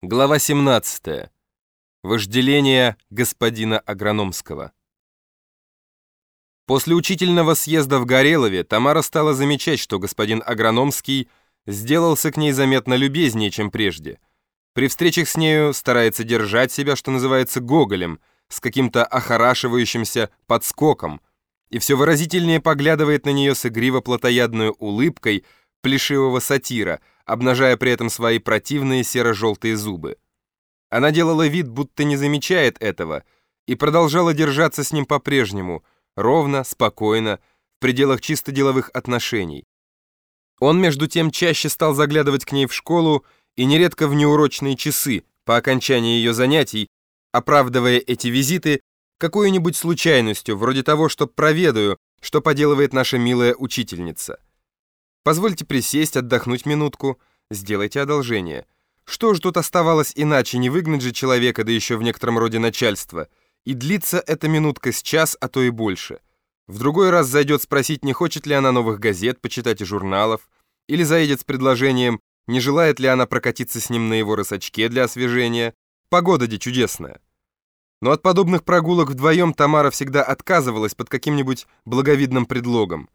Глава 17. Вожделение господина Агрономского. После учительного съезда в Горелове Тамара стала замечать, что господин Агрономский сделался к ней заметно любезнее, чем прежде. При встречах с нею старается держать себя, что называется, гоголем, с каким-то охорашивающимся подскоком, и все выразительнее поглядывает на нее с игриво-плотоядной улыбкой плешивого сатира – обнажая при этом свои противные серо-желтые зубы. Она делала вид, будто не замечает этого, и продолжала держаться с ним по-прежнему, ровно, спокойно, в пределах чисто деловых отношений. Он, между тем, чаще стал заглядывать к ней в школу и нередко в неурочные часы по окончании ее занятий, оправдывая эти визиты какой-нибудь случайностью, вроде того, что проведаю, что поделывает наша милая учительница. Позвольте присесть, отдохнуть минутку. Сделайте одолжение. Что ж тут оставалось иначе, не выгнать же человека, да еще в некотором роде начальства. И длится эта минутка с час, а то и больше. В другой раз зайдет спросить, не хочет ли она новых газет, почитать и журналов, или заедет с предложением, не желает ли она прокатиться с ним на его рысачке для освежения. Погода де чудесная. Но от подобных прогулок вдвоем Тамара всегда отказывалась под каким-нибудь благовидным предлогом.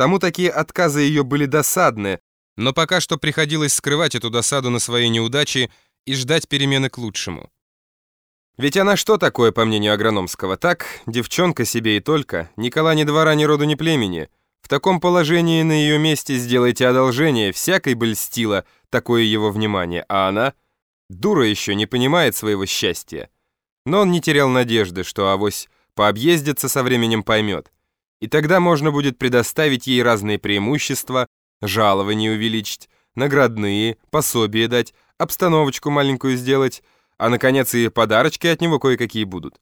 Тому такие отказы ее были досадны, но пока что приходилось скрывать эту досаду на своей неудачи и ждать перемены к лучшему. Ведь она что такое, по мнению Агрономского? Так, девчонка себе и только, Никола ни двора, ни роду, ни племени. В таком положении на ее месте сделайте одолжение, всякой бы льстило такое его внимание, а она, дура еще, не понимает своего счастья. Но он не терял надежды, что авось пообъездится со временем поймет и тогда можно будет предоставить ей разные преимущества, жалования увеличить, наградные, пособия дать, обстановочку маленькую сделать, а, наконец, и подарочки от него кое-какие будут.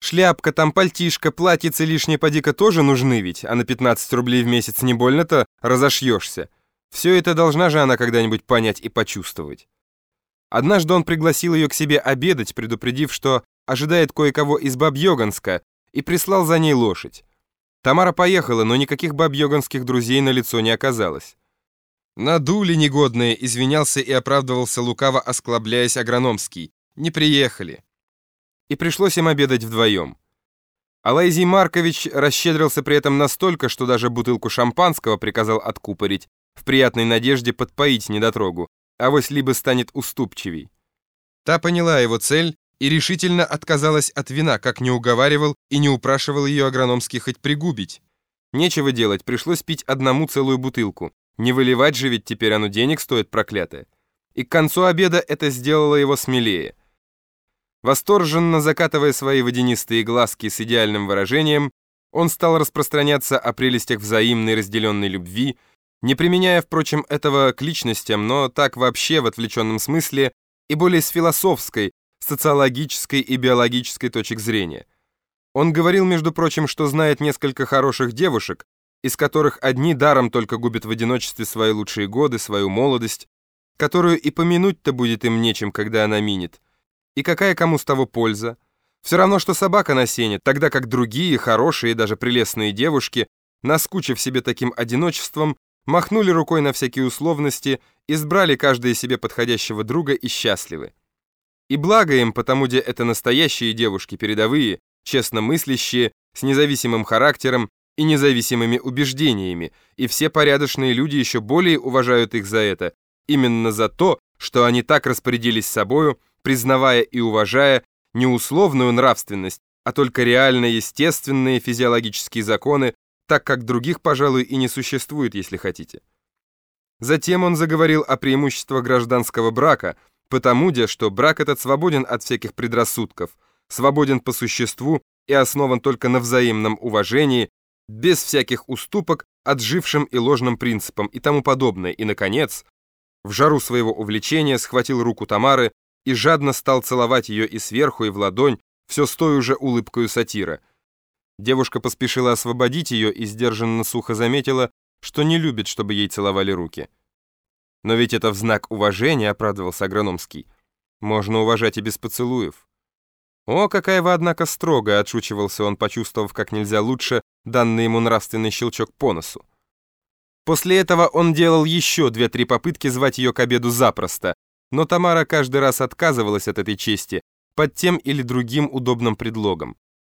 Шляпка, там пальтишко, платьице лишнее поди-ка тоже нужны ведь, а на 15 рублей в месяц не больно-то разошьешься. Все это должна же она когда-нибудь понять и почувствовать. Однажды он пригласил ее к себе обедать, предупредив, что ожидает кое-кого из Бабьёганска, и прислал за ней лошадь. Тамара поехала, но никаких бабьёганских друзей на лицо не оказалось. Надули негодные, извинялся и оправдывался лукаво, осклабляясь агрономский. Не приехали. И пришлось им обедать вдвоем. Алайзий Маркович расщедрился при этом настолько, что даже бутылку шампанского приказал откупорить, в приятной надежде подпоить недотрогу, а вось либо станет уступчивей. Та поняла его цель и решительно отказалась от вина, как не уговаривал и не упрашивал ее агрономский хоть пригубить. Нечего делать, пришлось пить одному целую бутылку. Не выливать же ведь теперь оно денег стоит проклятое. И к концу обеда это сделало его смелее. Восторженно закатывая свои водянистые глазки с идеальным выражением, он стал распространяться о прелестях взаимной разделенной любви, не применяя, впрочем, этого к личностям, но так вообще в отвлеченном смысле и более с философской, социологической и биологической точек зрения. Он говорил, между прочим, что знает несколько хороших девушек, из которых одни даром только губят в одиночестве свои лучшие годы, свою молодость, которую и помянуть-то будет им нечем, когда она минет. И какая кому с того польза? Все равно, что собака на сене, тогда как другие, хорошие даже прелестные девушки, наскучив себе таким одиночеством, махнули рукой на всякие условности, избрали каждое себе подходящего друга и счастливы. И благо им, потому где это настоящие девушки, передовые, честно мыслящие, с независимым характером и независимыми убеждениями, и все порядочные люди еще более уважают их за это, именно за то, что они так распорядились собою, признавая и уважая не условную нравственность, а только реально естественные физиологические законы, так как других, пожалуй, и не существует, если хотите. Затем он заговорил о преимуществах гражданского брака – Потому де, что брак этот свободен от всяких предрассудков, свободен по существу и основан только на взаимном уважении, без всяких уступок отжившим и ложным принципам и тому подобное. И, наконец, в жару своего увлечения схватил руку Тамары и жадно стал целовать ее и сверху, и в ладонь, все с той уже улыбкою сатира. Девушка поспешила освободить ее и сдержанно сухо заметила, что не любит, чтобы ей целовали руки. Но ведь это в знак уважения, оправдывался Агрономский. Можно уважать и без поцелуев. О, какая вы, однако, строгая, отшучивался он, почувствовав как нельзя лучше данный ему нравственный щелчок по носу. После этого он делал еще две-три попытки звать ее к обеду запросто, но Тамара каждый раз отказывалась от этой чести под тем или другим удобным предлогом.